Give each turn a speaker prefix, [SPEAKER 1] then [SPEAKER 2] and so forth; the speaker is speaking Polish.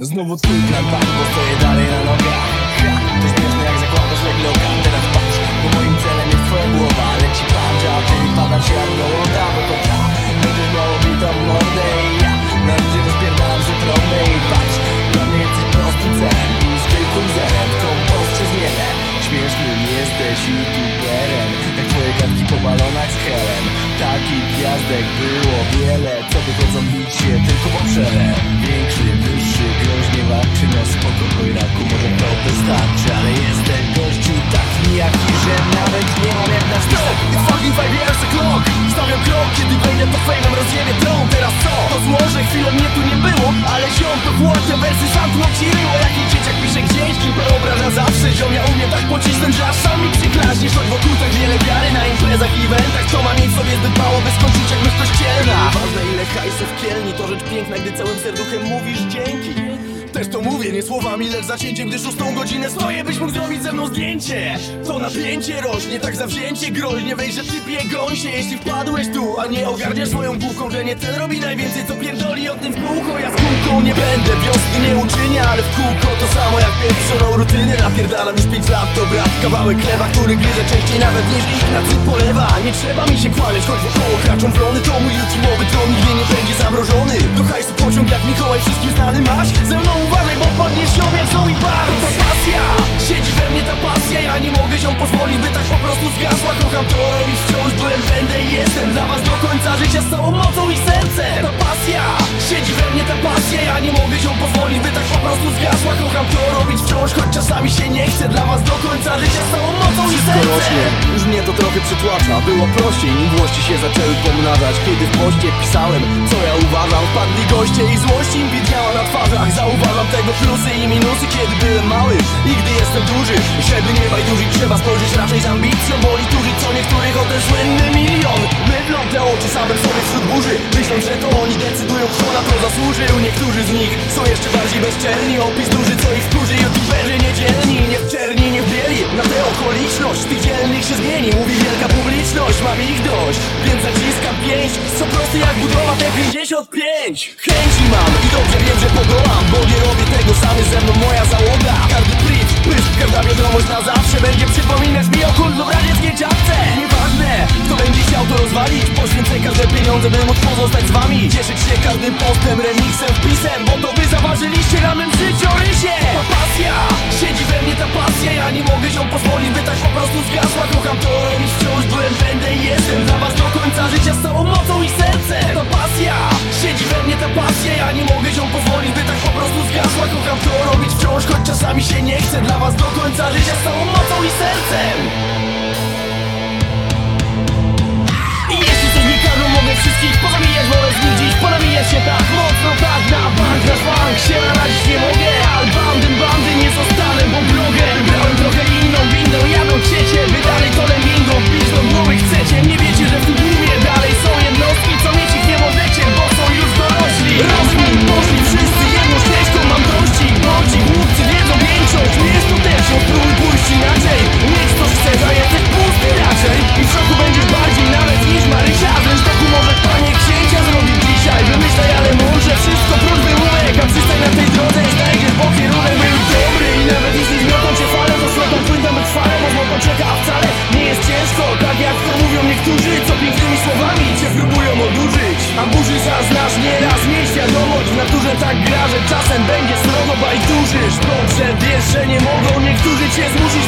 [SPEAKER 1] Znowu twój plan padł, bo stoję dalej na nogach. Ha, To śmieszne jak zakładasz legloka Teraz patrz, bo moim Takich gwiazdek było wiele Co wychodzą bić się tylko po przerem Większy, wyższy, groźnie walczy na spokój raku Może to wystarczy, ale jestem gościu taki jaki Że nawet nie mam jak na
[SPEAKER 2] Stop, it's fucking five years o'clock Stawiam krok, kiedy wejdę to fejmem rozjebie tron. Teraz co? To złoże, chwilę mnie to rzecz piękna Gdy całym serduchem mówisz dzięki. Też to mówię, nie słowami, lecz zacięciem Gdy szóstą godzinę stoję, byś mógł zrobić ze mną zdjęcie. To napięcie rośnie, tak zawzięcie groźnie Weź, że typie gąsie, jeśli wpadłeś tu A nie ogarniasz swoją główką, że nie ten robi najwięcej Co pierdoli o tym w kółko, ja z kółką nie będę Wiosny Napierdalam już pięć lat, to brat, kawałek chleba Który gryzę częściej nawet niż ich na polewa. Nie trzeba mi się chwalić, choć wokoło kraczą wrony To mój ultimowy tron nigdy nie będzie zamrożony. Do hajsu pociąg jak Mikołaj wszystkim znany masz. Ze mną uważaj, bo ją jak są i bar To pasja, siedzi we mnie ta pasja Ja nie mogę się pozwolić, by tak po prostu zgasła. Kocham to robić wciąż, byłem, będę i jestem Dla was do końca życia z całą mocą i sercem. Ta pasja, siedzi we mnie ta pasja Ja nie mogę się pozwolić, by tak po prostu zgasła. Kocham to robić wciąż, choć czasami się nie chce Dla was do końca życia całą mocą i sercem. rośnie, już mnie to trochę przytłacza. Było prościej, nim włości się zaczęły pomnażać Kiedy w poście pisałem, co ja uważam Wpadli goście i złość im widniała na twarzach. Zauważam tego plusy i minusy, kiedy jestem duży, żeby nie bajdurzyć Trzeba spojrzeć raczej z ambicją Boli turzyć co niektórych o ten słynny milion. Mydlą te oczy samym sobie wśród burzy. Myśląc, że to oni decydują, kto na to zasłużył. Niektórzy z nich są jeszcze bardziej bezczelni. Opis duży, co ich wkurzy Youtuberzy niedzielni, nie w czerni, nie w bieli. Na tę okoliczność tych dzielnych się zmieni. Mówi wielka publiczność, mam ich dość. Więc zaciskam pięść, co prosty jak budowa T55 Chęci mam i dobrze wiem, że podołam Bo nie robię tego samy pieniądze, by pozostać z wami. Cieszyć się każdym postem, remixem, wpisem Bo to wy zaważyliście na mym życiorysie. Ta pasja, A burzy zaznasz nieraz, miej świadomość W naturze tak gra, że czasem będzie srogo bajdurzysz Dobrze wiesz, że nie mogą niektórzy cię zmusić,